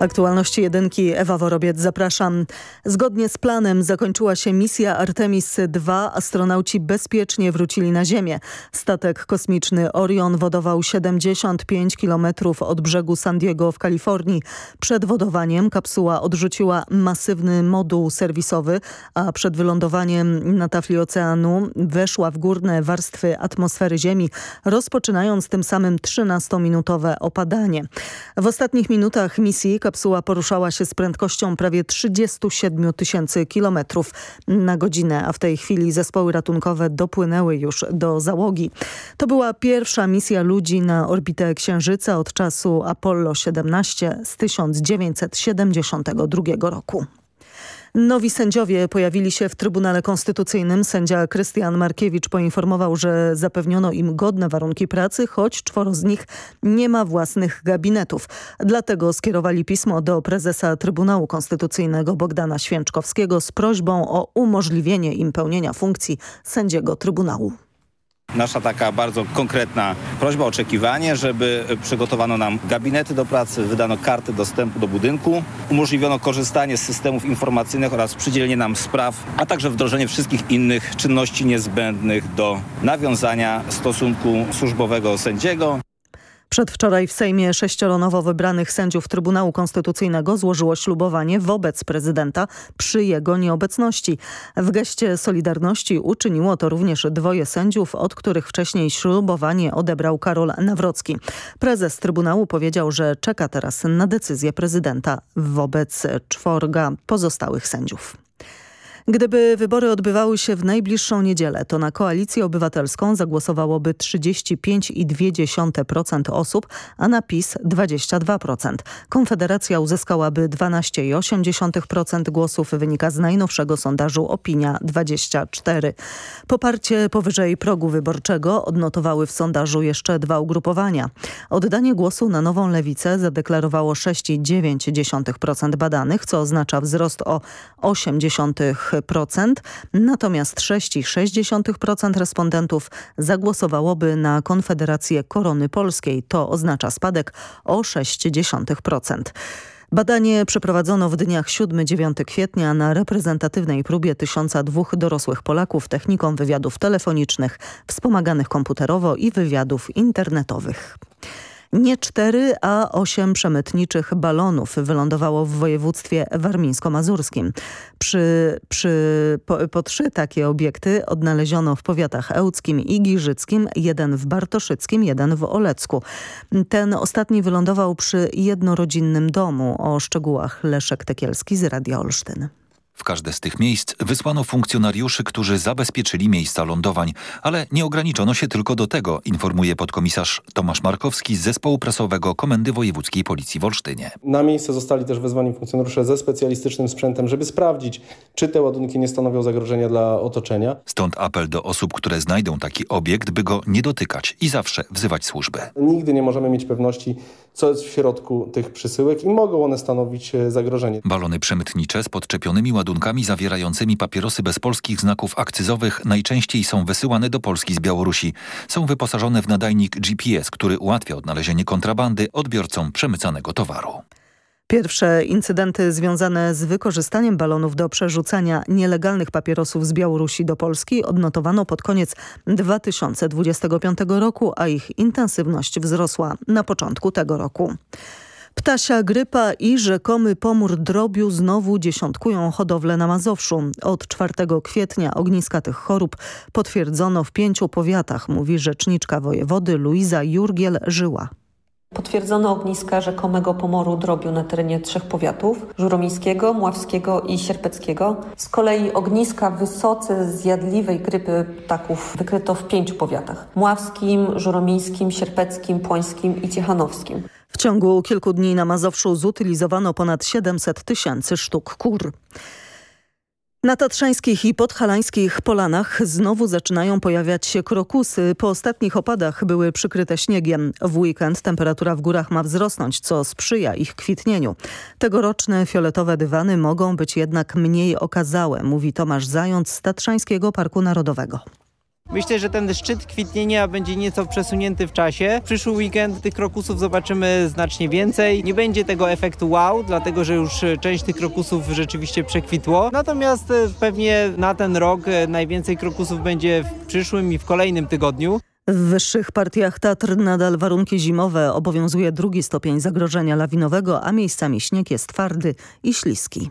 Aktualności jedynki Ewa Worobiec, zapraszam. Zgodnie z planem zakończyła się misja Artemis II. Astronauci bezpiecznie wrócili na Ziemię. Statek kosmiczny Orion wodował 75 km od brzegu San Diego w Kalifornii. Przed wodowaniem kapsuła odrzuciła masywny moduł serwisowy, a przed wylądowaniem na tafli oceanu weszła w górne warstwy atmosfery Ziemi, rozpoczynając tym samym 13-minutowe opadanie. W ostatnich minutach misji kapsuła poruszała się z prędkością prawie 37 tysięcy kilometrów na godzinę, a w tej chwili zespoły ratunkowe dopłynęły już do załogi. To była pierwsza misja ludzi na orbitę Księżyca od czasu Apollo 17 z 1972 roku. Nowi sędziowie pojawili się w Trybunale Konstytucyjnym. Sędzia Krystian Markiewicz poinformował, że zapewniono im godne warunki pracy, choć czworo z nich nie ma własnych gabinetów. Dlatego skierowali pismo do prezesa Trybunału Konstytucyjnego Bogdana Święczkowskiego z prośbą o umożliwienie im pełnienia funkcji sędziego Trybunału. Nasza taka bardzo konkretna prośba, oczekiwanie, żeby przygotowano nam gabinety do pracy, wydano karty dostępu do budynku, umożliwiono korzystanie z systemów informacyjnych oraz przydzielenie nam spraw, a także wdrożenie wszystkich innych czynności niezbędnych do nawiązania stosunku służbowego sędziego. Przedwczoraj w Sejmie sześcioro nowo wybranych sędziów Trybunału Konstytucyjnego złożyło ślubowanie wobec prezydenta przy jego nieobecności. W geście Solidarności uczyniło to również dwoje sędziów, od których wcześniej ślubowanie odebrał Karol Nawrocki. Prezes Trybunału powiedział, że czeka teraz na decyzję prezydenta wobec czworga pozostałych sędziów. Gdyby wybory odbywały się w najbliższą niedzielę, to na Koalicję Obywatelską zagłosowałoby 35,2% osób, a na PiS 22%. Konfederacja uzyskałaby 12,8% głosów, wynika z najnowszego sondażu Opinia 24. Poparcie powyżej progu wyborczego odnotowały w sondażu jeszcze dwa ugrupowania. Oddanie głosu na nową lewicę zadeklarowało 6,9% badanych, co oznacza wzrost o 0,8% natomiast 6,6% respondentów zagłosowałoby na Konfederację Korony Polskiej. To oznacza spadek o 0,6%. Badanie przeprowadzono w dniach 7-9 kwietnia na reprezentatywnej próbie 1002 dorosłych Polaków techniką wywiadów telefonicznych, wspomaganych komputerowo i wywiadów internetowych. Nie cztery, a osiem przemytniczych balonów wylądowało w województwie warmińsko-mazurskim. Przy, przy, po, po, trzy takie obiekty odnaleziono w powiatach ełckim i giżyckim, jeden w Bartoszyckim, jeden w Olecku. Ten ostatni wylądował przy jednorodzinnym domu. O szczegółach Leszek Tekielski z Radia Olsztyn. W każde z tych miejsc wysłano funkcjonariuszy, którzy zabezpieczyli miejsca lądowań, ale nie ograniczono się tylko do tego, informuje podkomisarz Tomasz Markowski z zespołu prasowego Komendy Wojewódzkiej Policji w Olsztynie. Na miejsce zostali też wezwani funkcjonariusze ze specjalistycznym sprzętem, żeby sprawdzić, czy te ładunki nie stanowią zagrożenia dla otoczenia. Stąd apel do osób, które znajdą taki obiekt, by go nie dotykać i zawsze wzywać służbę. Nigdy nie możemy mieć pewności, co jest w środku tych przysyłek i mogą one stanowić e, zagrożenie. Balony przemytnicze z podczepionymi ładunkami zawierającymi papierosy bez polskich znaków akcyzowych najczęściej są wysyłane do Polski z Białorusi. Są wyposażone w nadajnik GPS, który ułatwia odnalezienie kontrabandy odbiorcom przemycanego towaru. Pierwsze incydenty związane z wykorzystaniem balonów do przerzucania nielegalnych papierosów z Białorusi do Polski odnotowano pod koniec 2025 roku, a ich intensywność wzrosła na początku tego roku. Ptasia grypa i rzekomy pomór drobiu znowu dziesiątkują hodowlę na Mazowszu. Od 4 kwietnia ogniska tych chorób potwierdzono w pięciu powiatach, mówi rzeczniczka wojewody Luiza Jurgiel-Żyła. Potwierdzono ogniska rzekomego pomoru drobiu na terenie trzech powiatów żuromińskiego, mławskiego i sierpeckiego. Z kolei ogniska wysoce zjadliwej grypy ptaków wykryto w pięciu powiatach. Mławskim, żuromińskim, sierpeckim, płońskim i ciechanowskim. W ciągu kilku dni na Mazowszu zutylizowano ponad 700 tysięcy sztuk kur. Na tatrzańskich i podhalańskich polanach znowu zaczynają pojawiać się krokusy. Po ostatnich opadach były przykryte śniegiem. W weekend temperatura w górach ma wzrosnąć, co sprzyja ich kwitnieniu. Tegoroczne fioletowe dywany mogą być jednak mniej okazałe, mówi Tomasz Zając z Tatrzańskiego Parku Narodowego. Myślę, że ten szczyt kwitnienia będzie nieco przesunięty w czasie. Przyszły weekend tych krokusów zobaczymy znacznie więcej. Nie będzie tego efektu wow, dlatego że już część tych krokusów rzeczywiście przekwitło. Natomiast e, pewnie na ten rok e, najwięcej krokusów będzie w przyszłym i w kolejnym tygodniu. W wyższych partiach Tatr nadal warunki zimowe. Obowiązuje drugi stopień zagrożenia lawinowego, a miejscami śnieg jest twardy i śliski.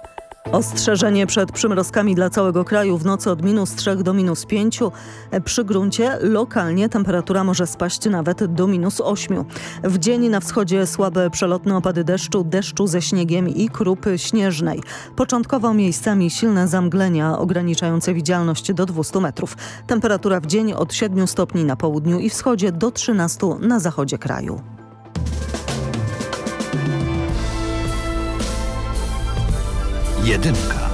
Ostrzeżenie przed przymrozkami dla całego kraju w nocy od minus 3 do minus 5. Przy gruncie lokalnie temperatura może spaść nawet do minus 8. W dzień na wschodzie słabe przelotne opady deszczu, deszczu ze śniegiem i krupy śnieżnej. Początkowo miejscami silne zamglenia ograniczające widzialność do 200 metrów. Temperatura w dzień od 7 stopni na południu i wschodzie do 13 na zachodzie kraju. Jedynka.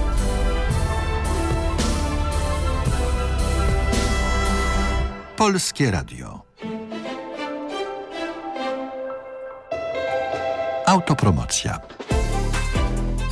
Polskie Radio. Autopromocja.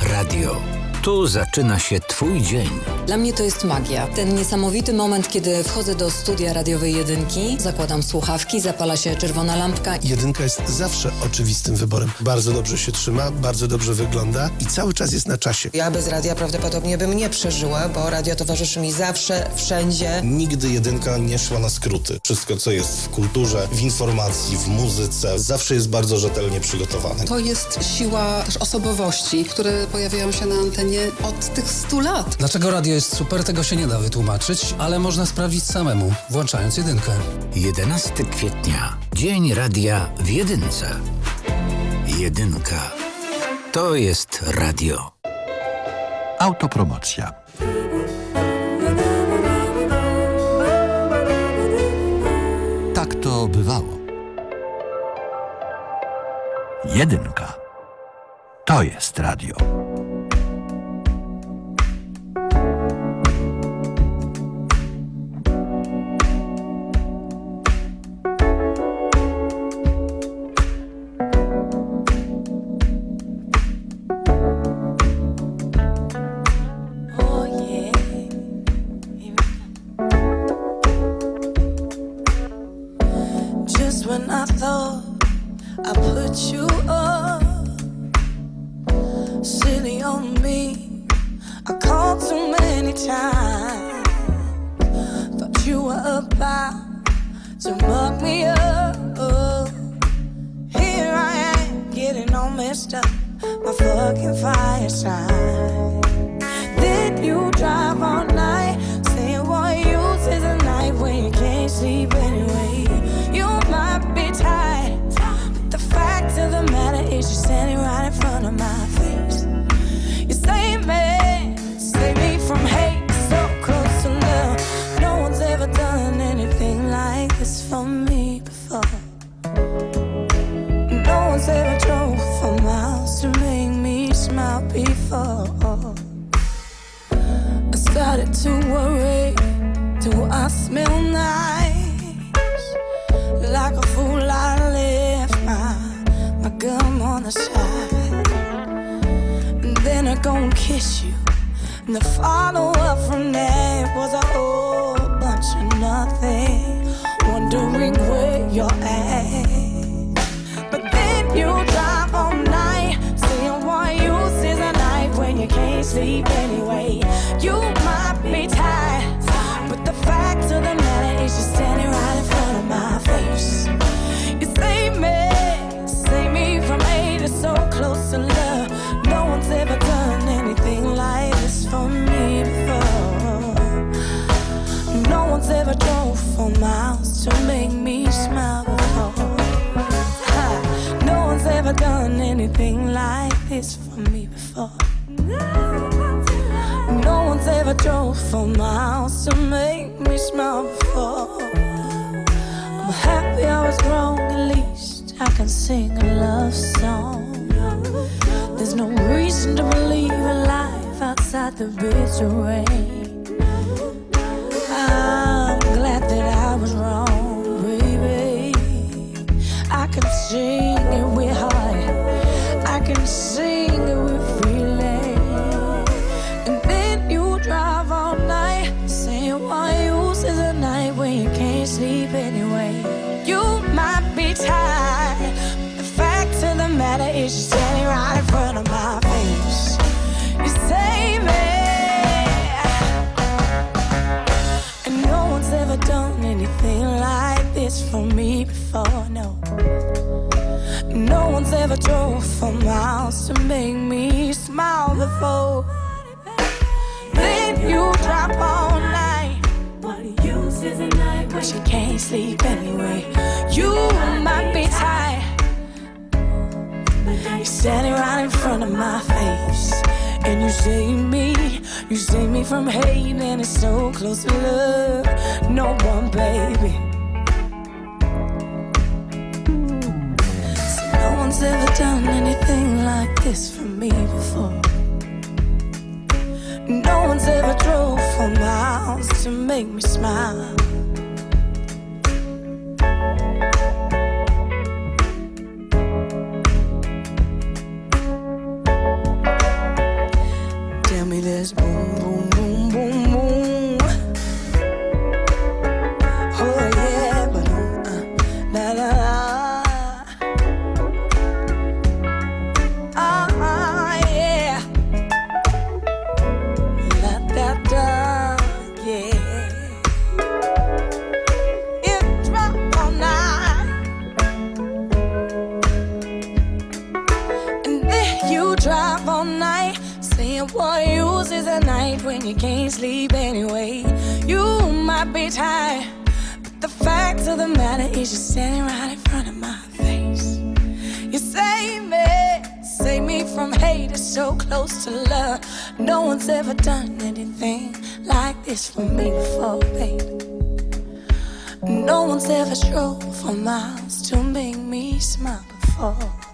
Radio. Tu zaczyna się Twój dzień. Dla mnie to jest magia. Ten niesamowity moment, kiedy wchodzę do studia radiowej jedynki, zakładam słuchawki, zapala się czerwona lampka. Jedynka jest zawsze oczywistym wyborem. Bardzo dobrze się trzyma, bardzo dobrze wygląda i cały czas jest na czasie. Ja bez radia prawdopodobnie bym nie przeżyła, bo radio towarzyszy mi zawsze, wszędzie. Nigdy jedynka nie szła na skróty. Wszystko, co jest w kulturze, w informacji, w muzyce, zawsze jest bardzo rzetelnie przygotowane. To jest siła też osobowości, które pojawiają się na antenie od tych 100 lat. Dlaczego radio jest super, tego się nie da wytłumaczyć, ale można sprawdzić samemu, włączając jedynkę. 11 kwietnia. Dzień radia w jedynce. Jedynka. To jest radio. Autopromocja. Tak to bywało. Jedynka. To jest radio. Done anything like this for me before. No one's ever drove for miles to make me smile before. I'm happy I was wrong, at least I can sing a love song. There's no reason to believe in life outside the bitter rain. I'm glad that I was wrong, baby. I can sing to make me smile before. Then you drop all night. What use is a night when she can't sleep anyway? You might be tired. You're standing right in front of my face. And you save me, you save me from hate, and it's so close to love. No one, baby. One's ever done anything like this for me before. No one's ever drove for miles to make me smile. Is you're standing right in front of my face. You save me, save me from hate, it's so close to love. No one's ever done anything like this for me before, baby. No one's ever drove for miles to make me smile before.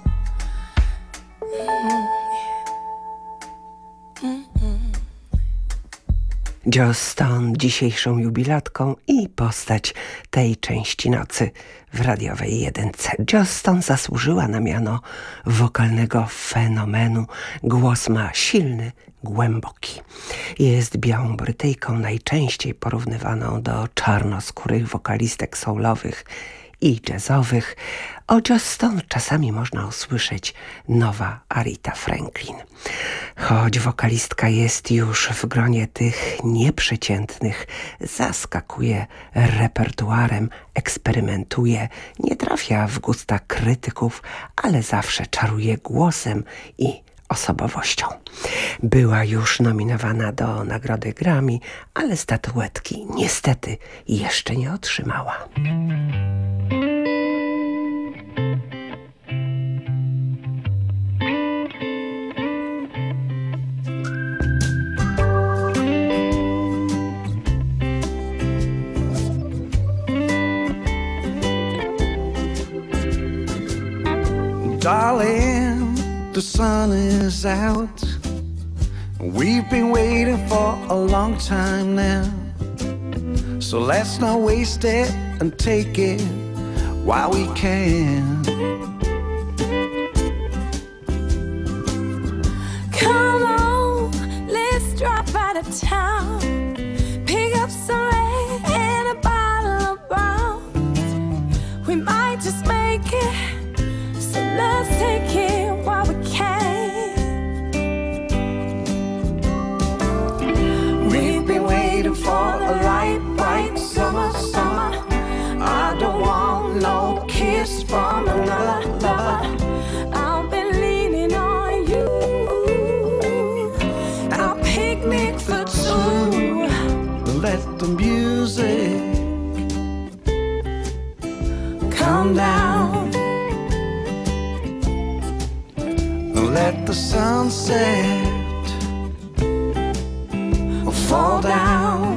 Joss Stone dzisiejszą jubilatką i postać tej części nocy w radiowej jedynce. Joss Stone zasłużyła na miano wokalnego fenomenu. Głos ma silny, głęboki. Jest białą Brytyjką, najczęściej porównywaną do czarnoskórych wokalistek soulowych i jazzowych. O Joss Stone czasami można usłyszeć nowa Arita Franklin. Choć wokalistka jest już w gronie tych nieprzeciętnych, zaskakuje repertuarem, eksperymentuje, nie trafia w gusta krytyków, ale zawsze czaruje głosem i osobowością. Była już nominowana do nagrody Grammy, ale statuetki niestety jeszcze nie otrzymała. Darling, the sun is out. We've been waiting for a long time now. So let's not waste it and take it while we can. Come on, let's drop out of town. for a light, bright summer, summer. I don't want no kiss from another lover. I've been leaning on you. I'll picnic for two. Let the music come down. Let the sunset fall down.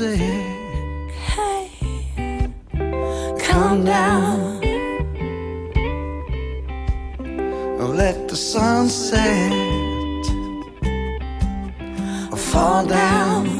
music. Hey, calm down. Let the sunset fall down.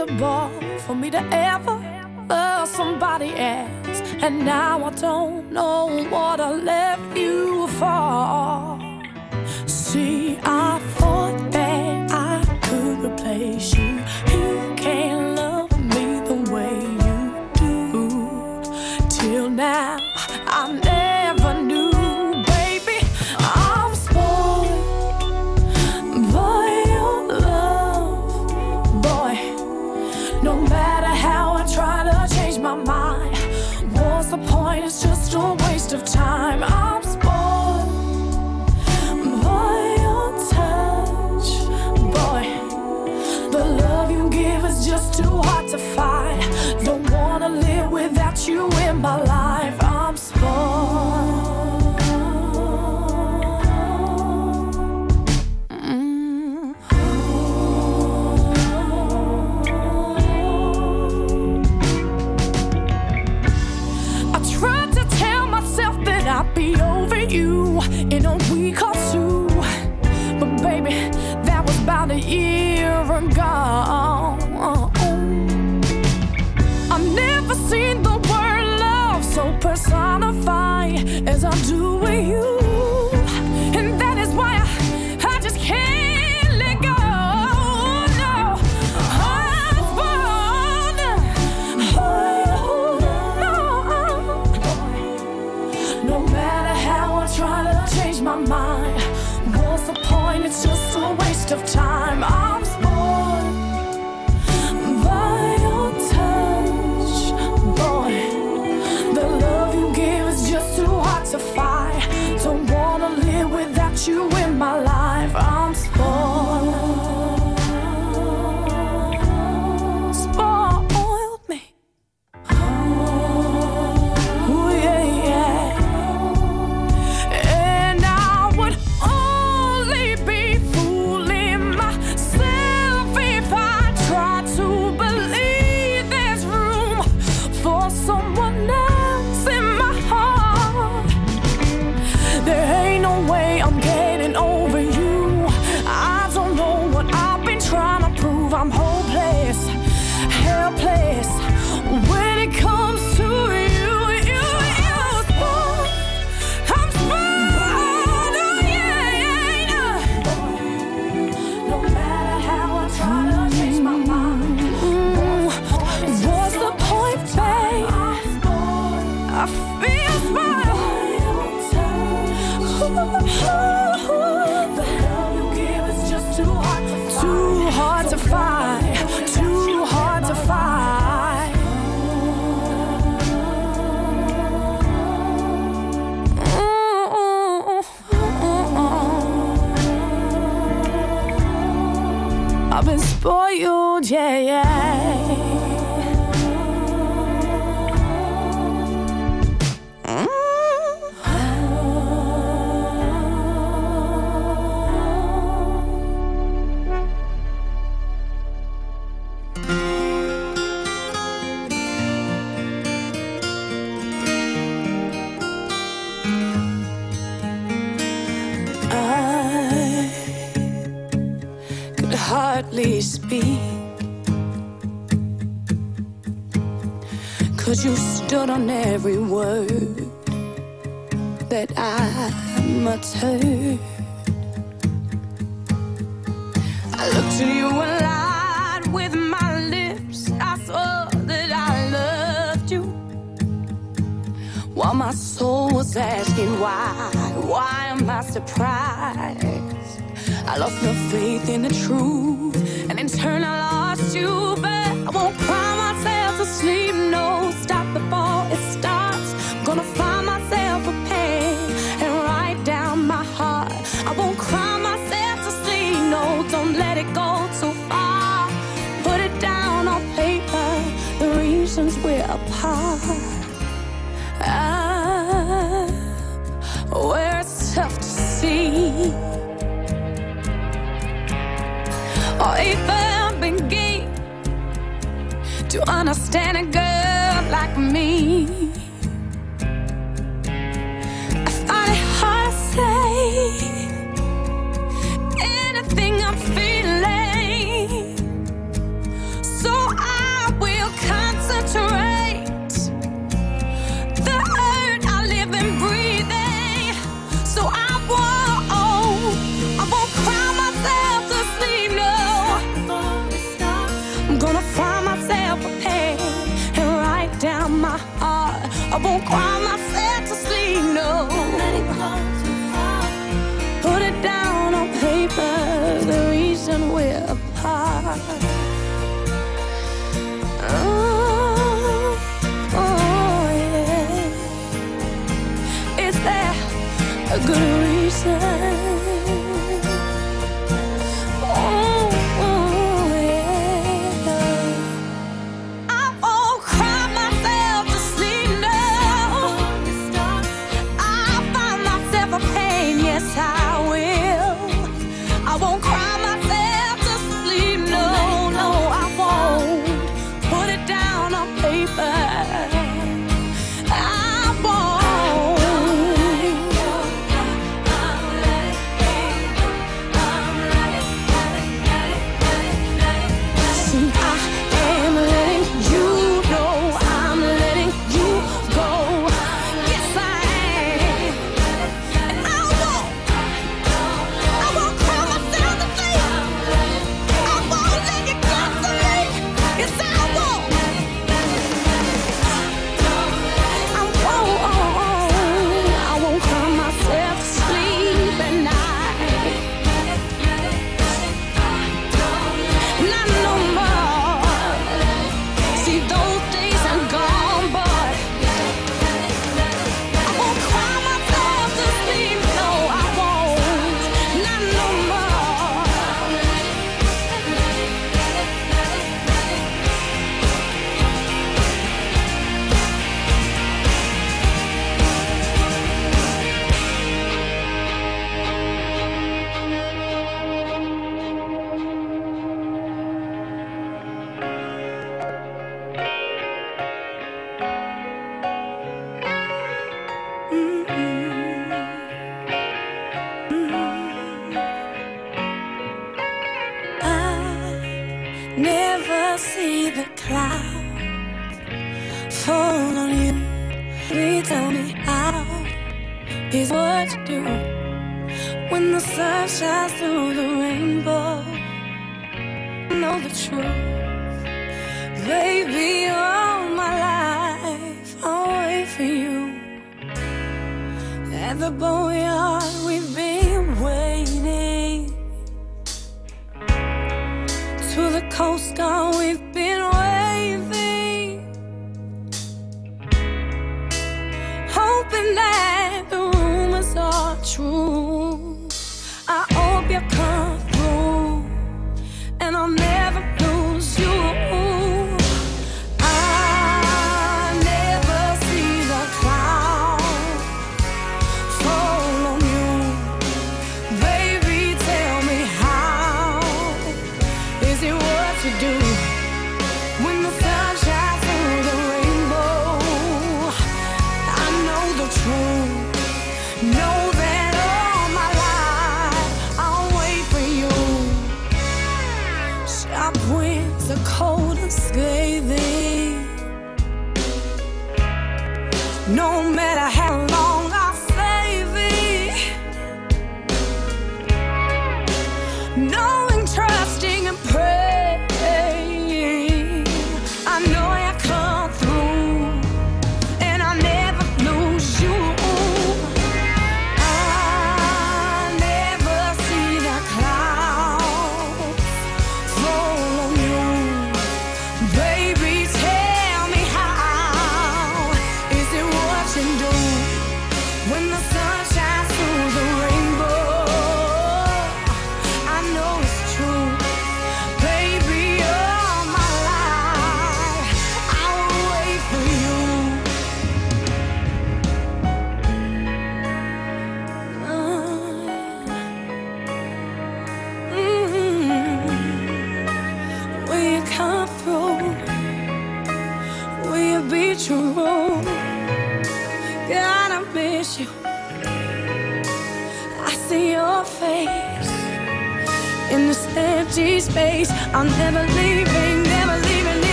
impossible for me to ever love somebody else. And now I don't know what I left you for. See, I thought. since we're apart. I, where it's tough to see, or even begin to understand a girl. 解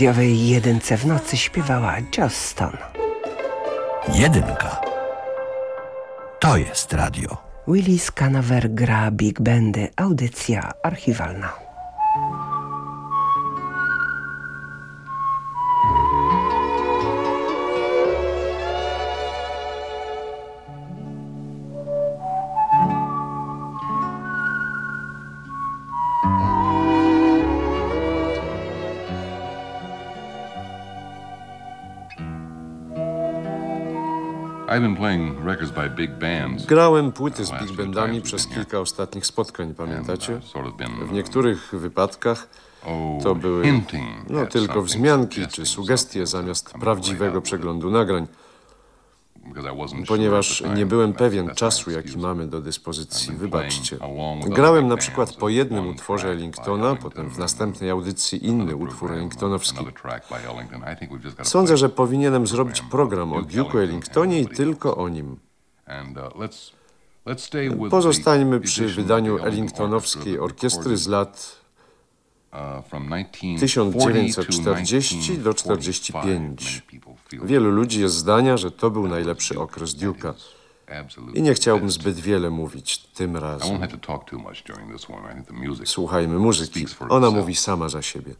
radiowej jedynce w nocy śpiewała Justin. Jedynka. To jest radio. Willis Canaver gra big bandy, audycja archiwalna. Grałem płyty z big bandami przez kilka ostatnich spotkań, pamiętacie? W niektórych wypadkach to były no, tylko wzmianki czy sugestie zamiast prawdziwego przeglądu nagrań ponieważ nie byłem pewien czasu, jaki mamy do dyspozycji. Wybaczcie. Grałem na przykład po jednym utworze Ellingtona, potem w następnej audycji inny utwór Ellingtonowski. Sądzę, że powinienem zrobić program o Duke'u Ellingtonie i tylko o nim. Pozostańmy przy wydaniu Ellingtonowskiej orkiestry z lat 1940 do 45. Wielu ludzi jest zdania, że to był najlepszy okres Duke'a. I nie chciałbym zbyt wiele mówić tym razem. Słuchajmy muzyki. Ona mówi sama za siebie.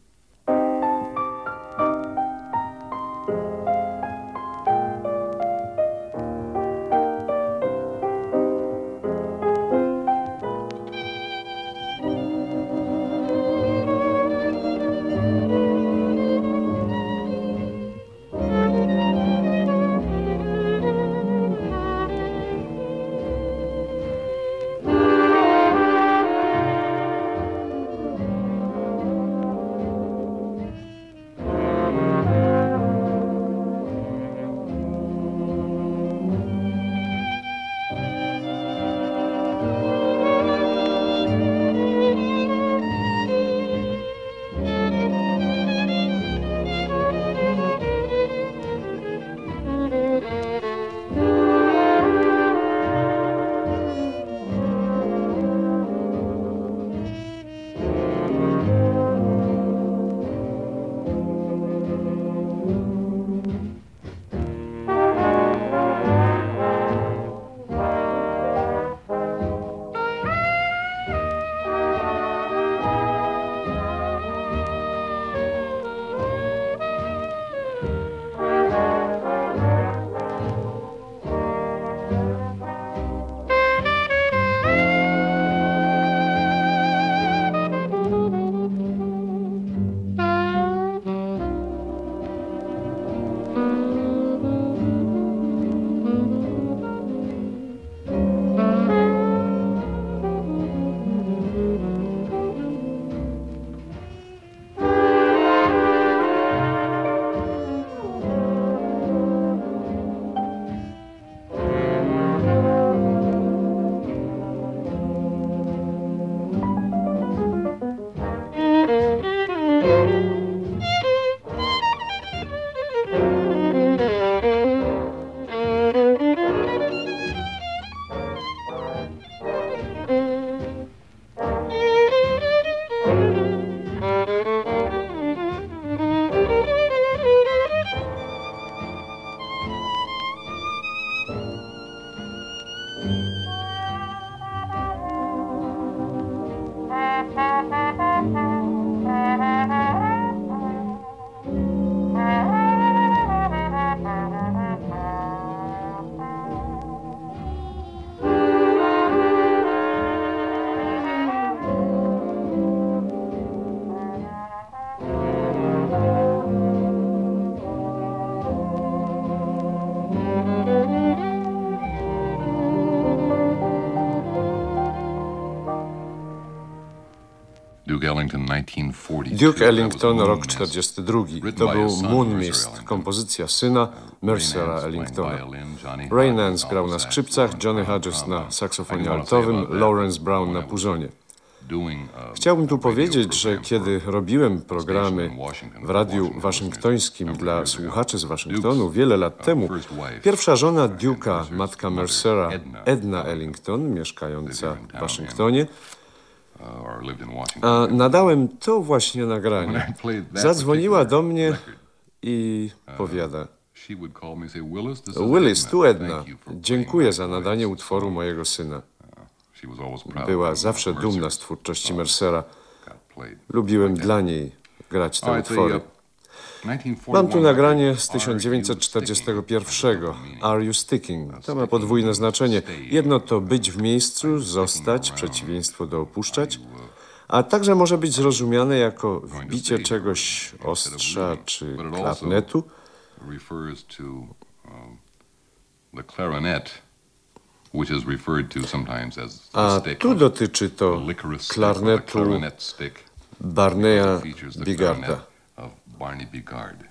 Duke Ellington, rok 42. To był Moon Mist, kompozycja syna Mercera Ellingtona. Ray Nance grał na skrzypcach, Johnny Hodges na saksofonie altowym, Lawrence Brown na puzonie. Chciałbym tu powiedzieć, że kiedy robiłem programy w radiu waszyngtońskim dla słuchaczy z Waszyngtonu wiele lat temu, pierwsza żona Duke'a, matka Mercera, Edna Ellington, mieszkająca w Waszyngtonie, a nadałem to właśnie nagranie. Zadzwoniła do mnie i powiada: Willis, tu Edna. Dziękuję za nadanie utworu mojego syna. Była zawsze dumna z twórczości Mercera. Lubiłem dla niej grać te utwory. Mam tu nagranie z 1941. Are You Sticking? To ma podwójne znaczenie. Jedno to być w miejscu, zostać, przeciwieństwo do opuszczać, a także może być zrozumiane jako wbicie czegoś ostrza czy klarnetu. A tu dotyczy to klarnetu Barneya Bigarda. Barney Bigard.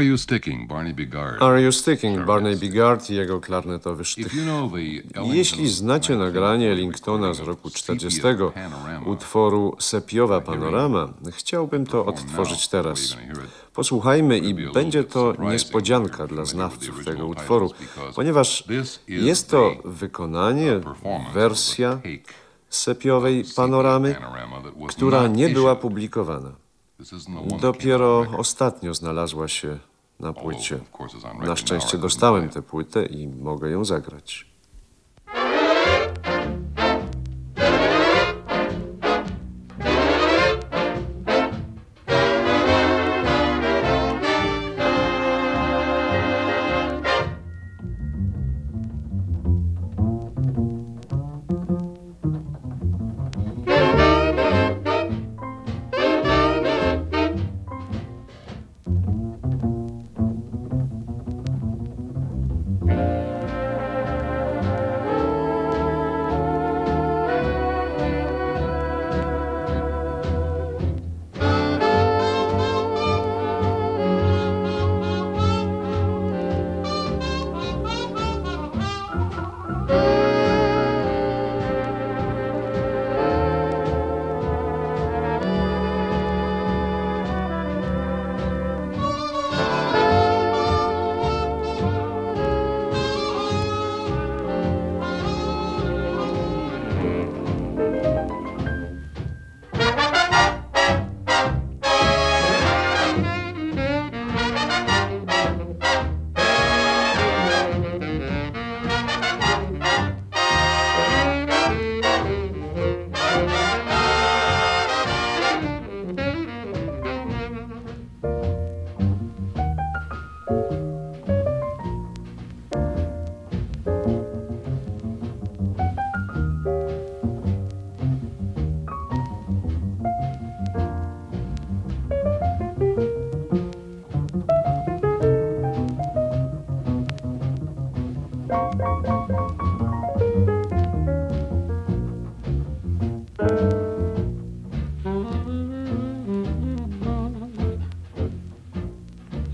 Are You Sticking, Barney Bigard. Are You Sticking, Barney Bigard i jego klarnetowy sztych. Jeśli znacie nagranie Ellingtona z roku 40, utworu Sepiowa Panorama, chciałbym to odtworzyć teraz. Posłuchajmy i będzie to niespodzianka dla znawców tego utworu, ponieważ jest to wykonanie, wersja sepiowej panoramy, która nie była publikowana. Dopiero ostatnio znalazła się na płycie. Na szczęście dostałem tę płytę i mogę ją zagrać.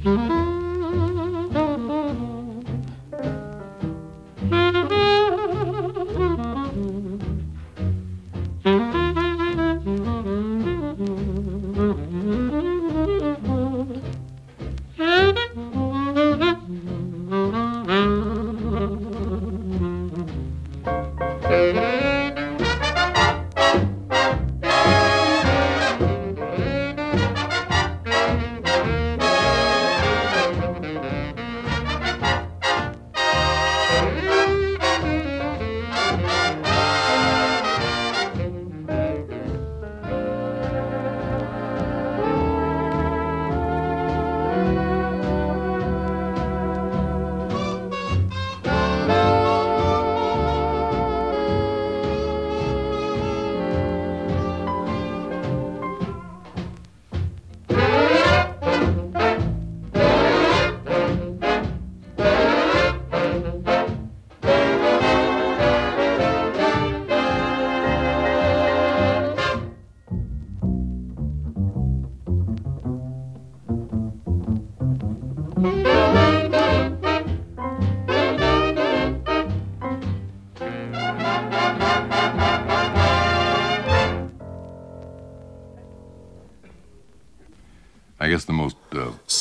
Mm-hmm.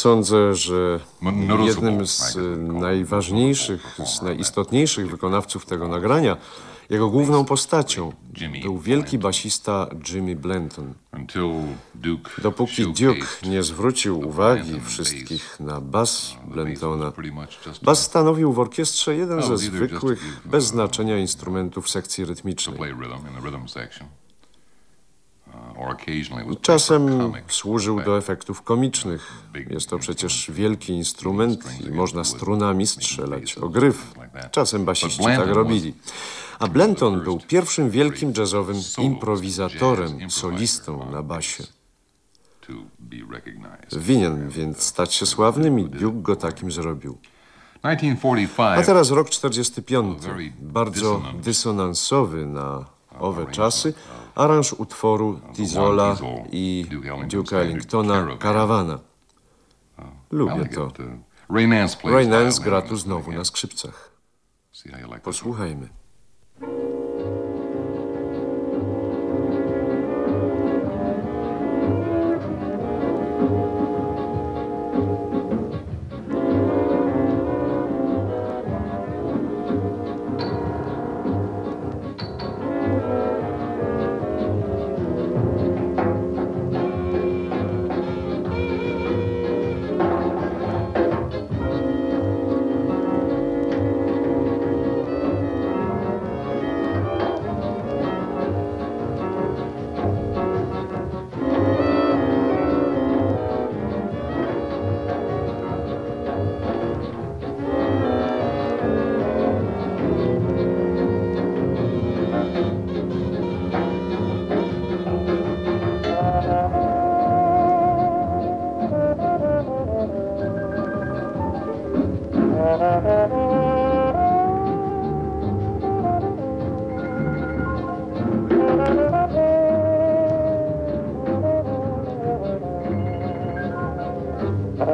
Sądzę, że jednym z najważniejszych, z najistotniejszych wykonawców tego nagrania, jego główną postacią był wielki basista Jimmy Blanton. Dopóki Duke nie zwrócił uwagi wszystkich na bas Blantona, bas stanowił w orkiestrze jeden ze zwykłych, bez znaczenia instrumentów sekcji rytmicznej. Czasem służył do efektów komicznych. Jest to przecież wielki instrument i można strunami strzelać o gryf. Czasem basiści tak robili. A Blanton był pierwszym wielkim jazzowym improwizatorem, solistą na basie. Winien więc stać się sławnym i Duke go takim zrobił. A teraz rok 45, bardzo dysonansowy na owe czasy, aranż utworu Tizola i Duke'a Ellingtona Karawana. Lubię to. Ray Nance gra tu znowu na skrzypcach. Posłuchajmy.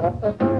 Gracias.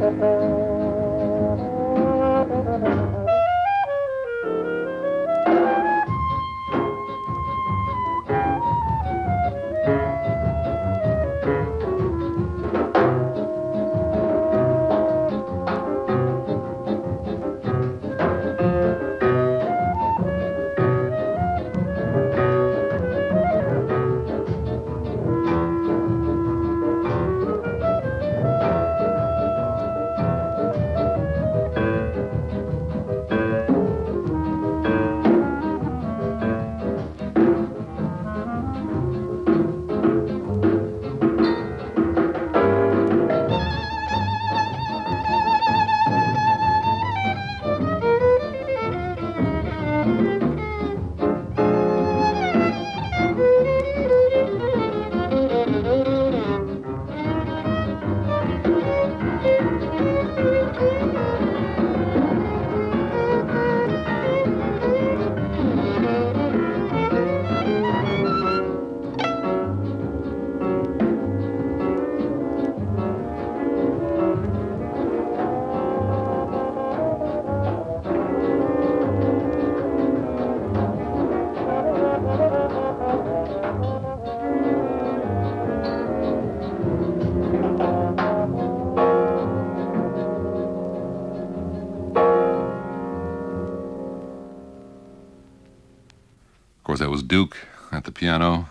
Duke at the piano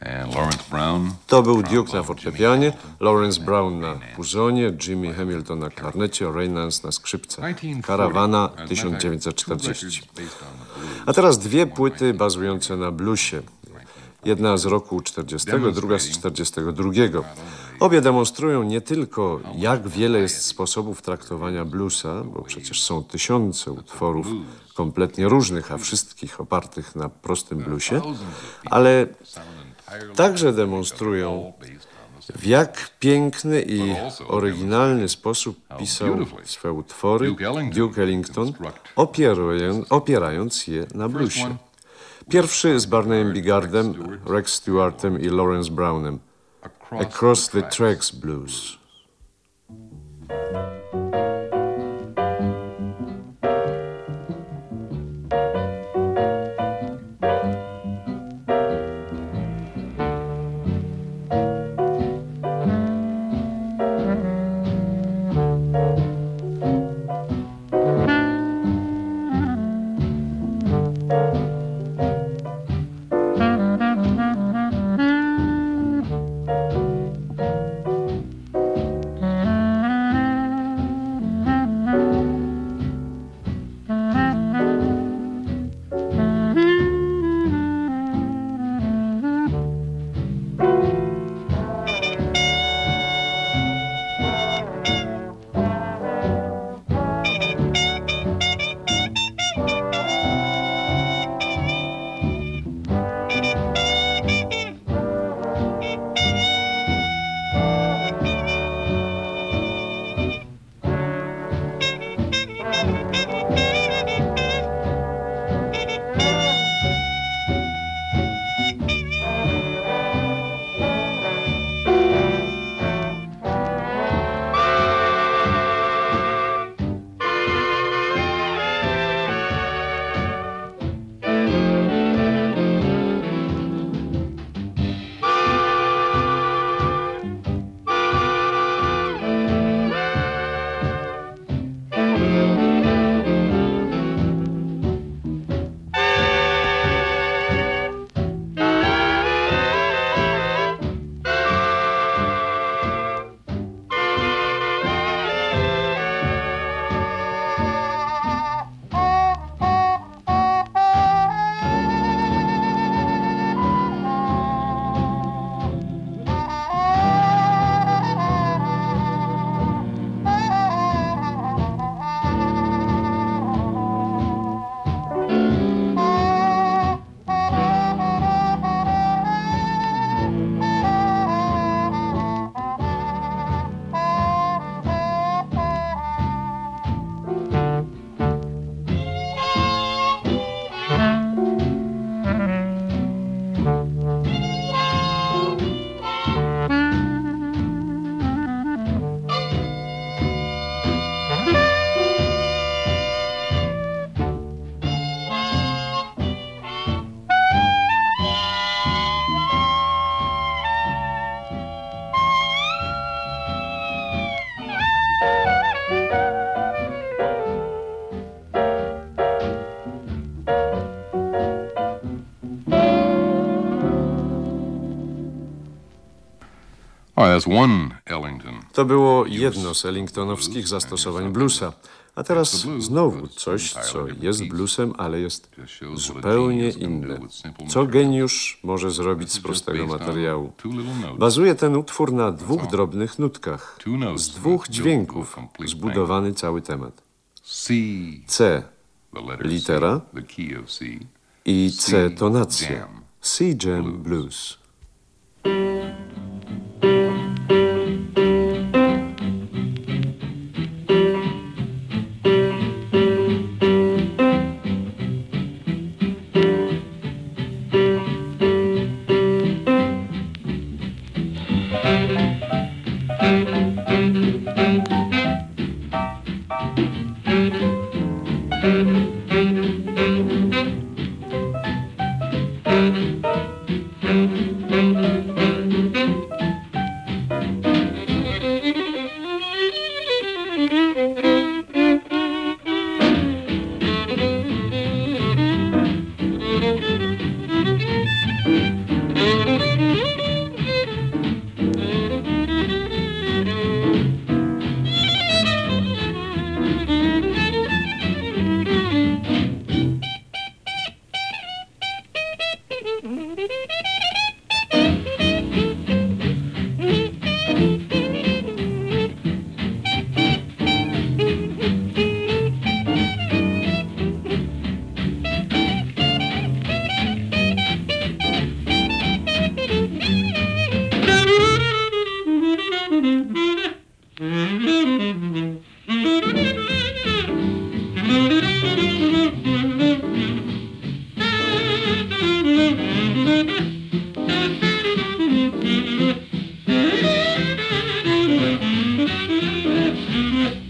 and Lawrence Brown. To był Duke na fortepianie, Lawrence Brown na puzonie, Jimmy Hamilton na klarnecie, Ray Nance na skrzypcach. Karawana 1940. A teraz dwie płyty bazujące na bluesie. Jedna z roku 40, druga z 42. Obie demonstrują nie tylko, jak wiele jest sposobów traktowania bluesa, bo przecież są tysiące utworów kompletnie różnych, a wszystkich opartych na prostym bluesie, ale także demonstrują, w jak piękny i oryginalny sposób pisał swe utwory Duke Ellington, opierając je na bluesie. Pierwszy z Barneyem Bigardem, Rex Stewartem i Lawrence Brownem. Across the Tracks Blues. To było jedno z Ellingtonowskich zastosowań bluesa. A teraz znowu coś, co jest bluesem, ale jest zupełnie inne. Co geniusz może zrobić z prostego materiału? Bazuje ten utwór na dwóch drobnych nutkach, z dwóch dźwięków zbudowany cały temat. C litera i C tonacja. C jam blues. Mm-hmm.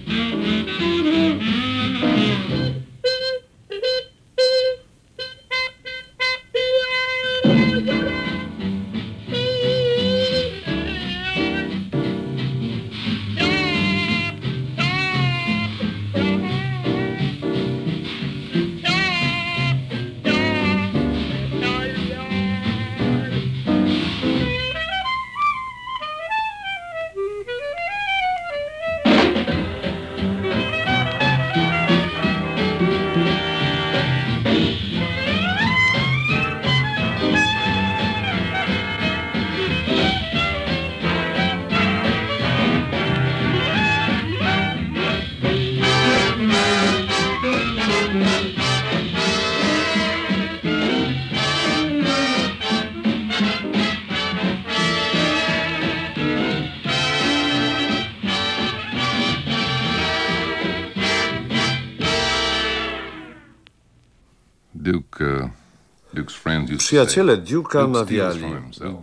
Przyjaciele Duke'a mawiali,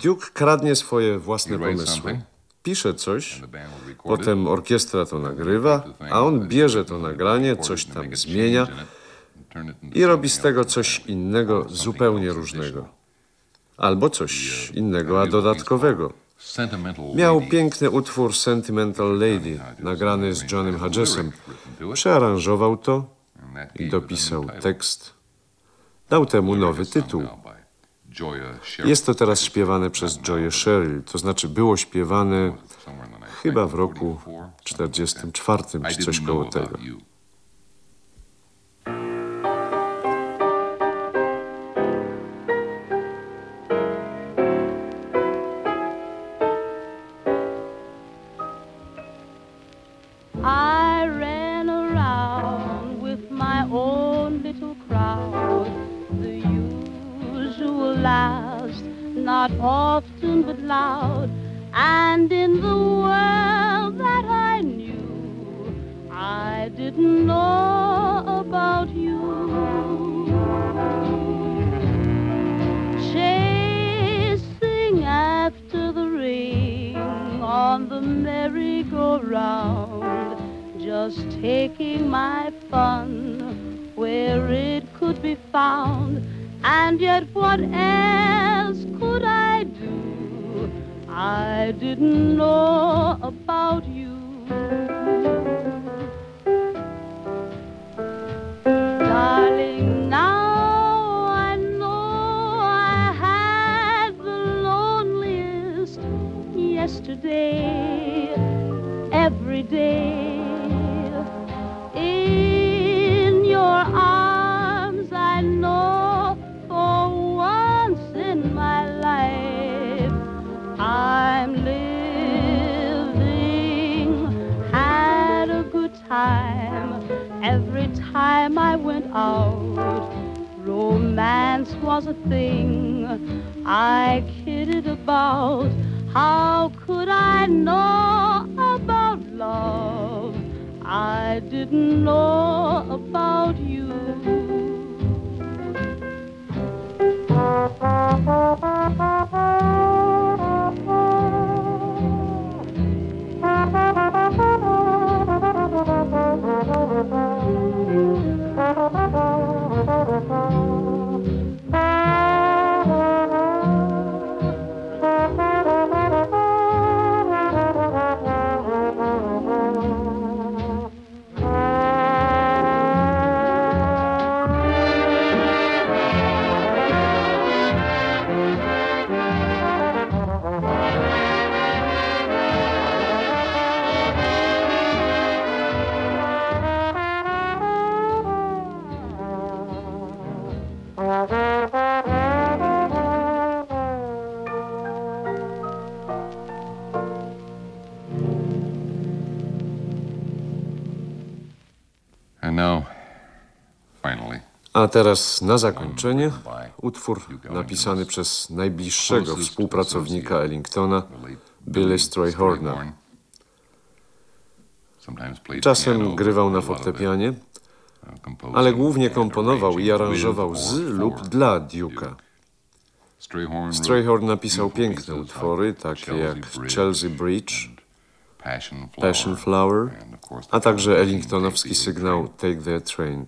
Duke kradnie swoje własne pomysły. Pisze coś, potem orkiestra to nagrywa, a on bierze to nagranie, coś tam zmienia i robi z tego coś innego, zupełnie różnego. Albo coś innego, a dodatkowego. Miał piękny utwór Sentimental Lady, nagrany z Johnem Hodgesem. Przearanżował to i dopisał tekst. Dał temu nowy tytuł. Jest to teraz śpiewane przez Joye Sherrill, to znaczy było śpiewane chyba w roku 44 czy coś koło tego. A teraz na zakończenie utwór napisany przez najbliższego współpracownika Ellingtona, Billy Strayhorna. Czasem grywał na fortepianie, ale głównie komponował i aranżował z lub dla Duke'a. Strayhorn napisał piękne utwory, takie jak Chelsea Bridge, Passion Flower, a także Ellingtonowski sygnał Take Their Train.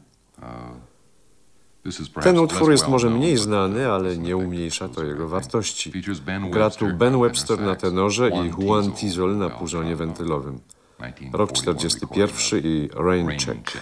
Ten utwór jest może mniej znany, ale nie umniejsza to jego wartości. Gra tu Ben Webster na tenorze i Juan Tizol na purzonie wentylowym. Rok 41 i Rain Check.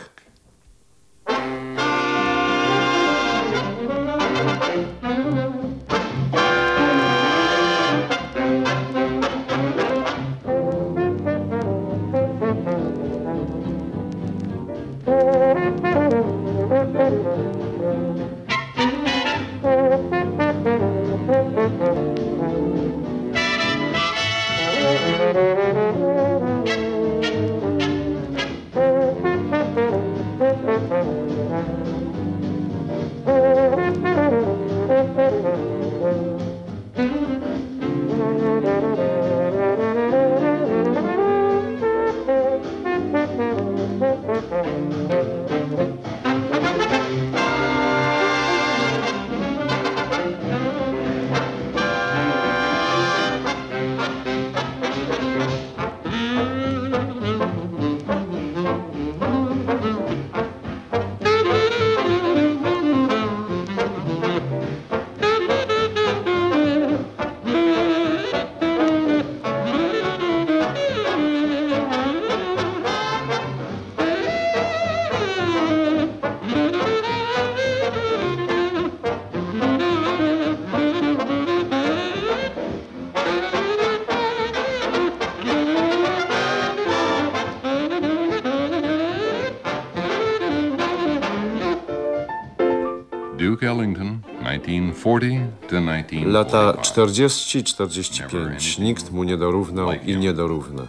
Lata 40-45. Nikt mu nie dorównał i nie dorówna.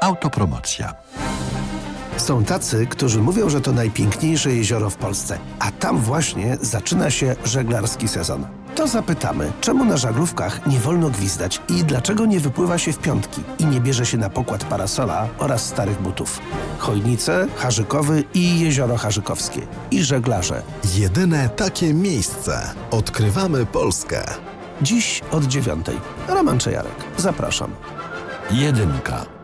Autopromocja. Są tacy, którzy mówią, że to najpiękniejsze jezioro w Polsce, a tam właśnie zaczyna się żeglarski sezon. To zapytamy, czemu na żaglówkach nie wolno gwizdać i dlaczego nie wypływa się w piątki i nie bierze się na pokład parasola oraz starych butów. Chojnice, Harzykowy i Jezioro Harzykowskie. I żeglarze. Jedyne takie miejsce. Odkrywamy Polskę. Dziś od dziewiątej. Roman Czejarek. Zapraszam. Jedynka.